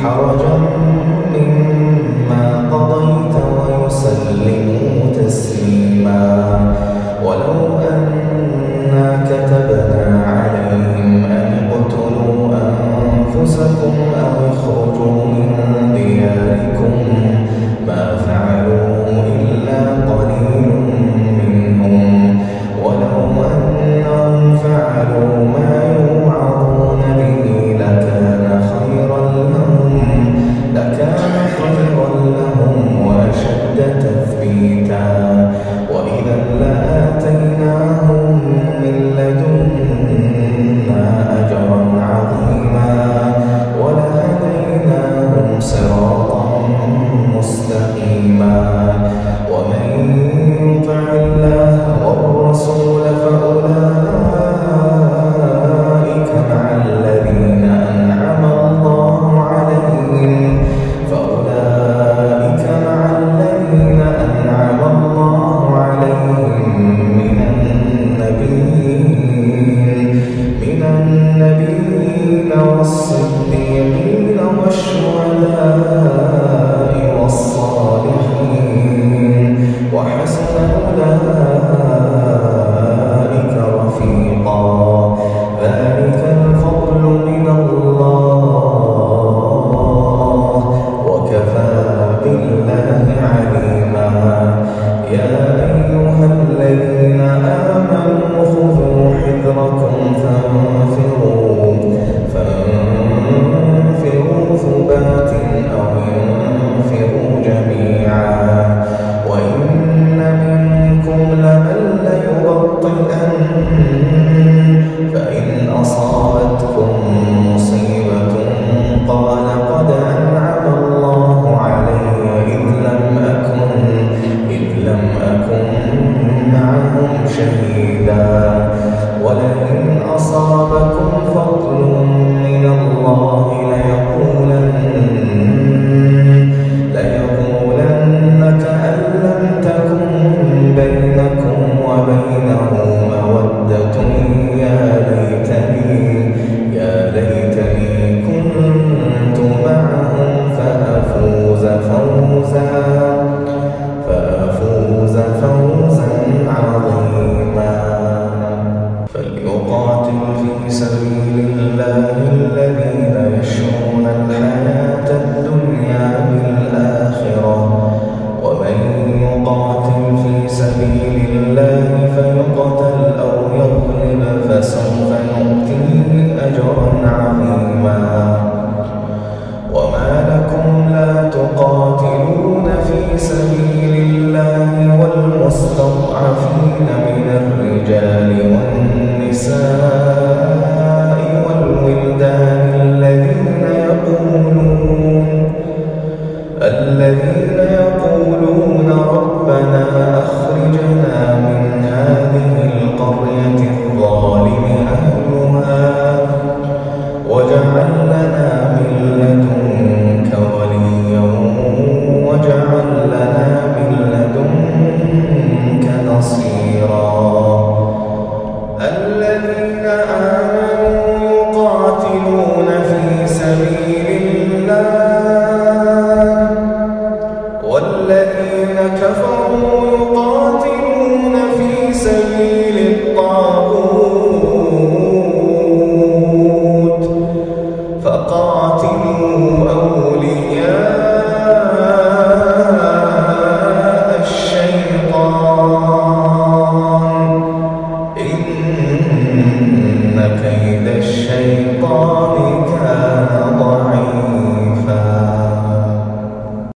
power سبيل الله الذين يشرون في سبيل الله فإن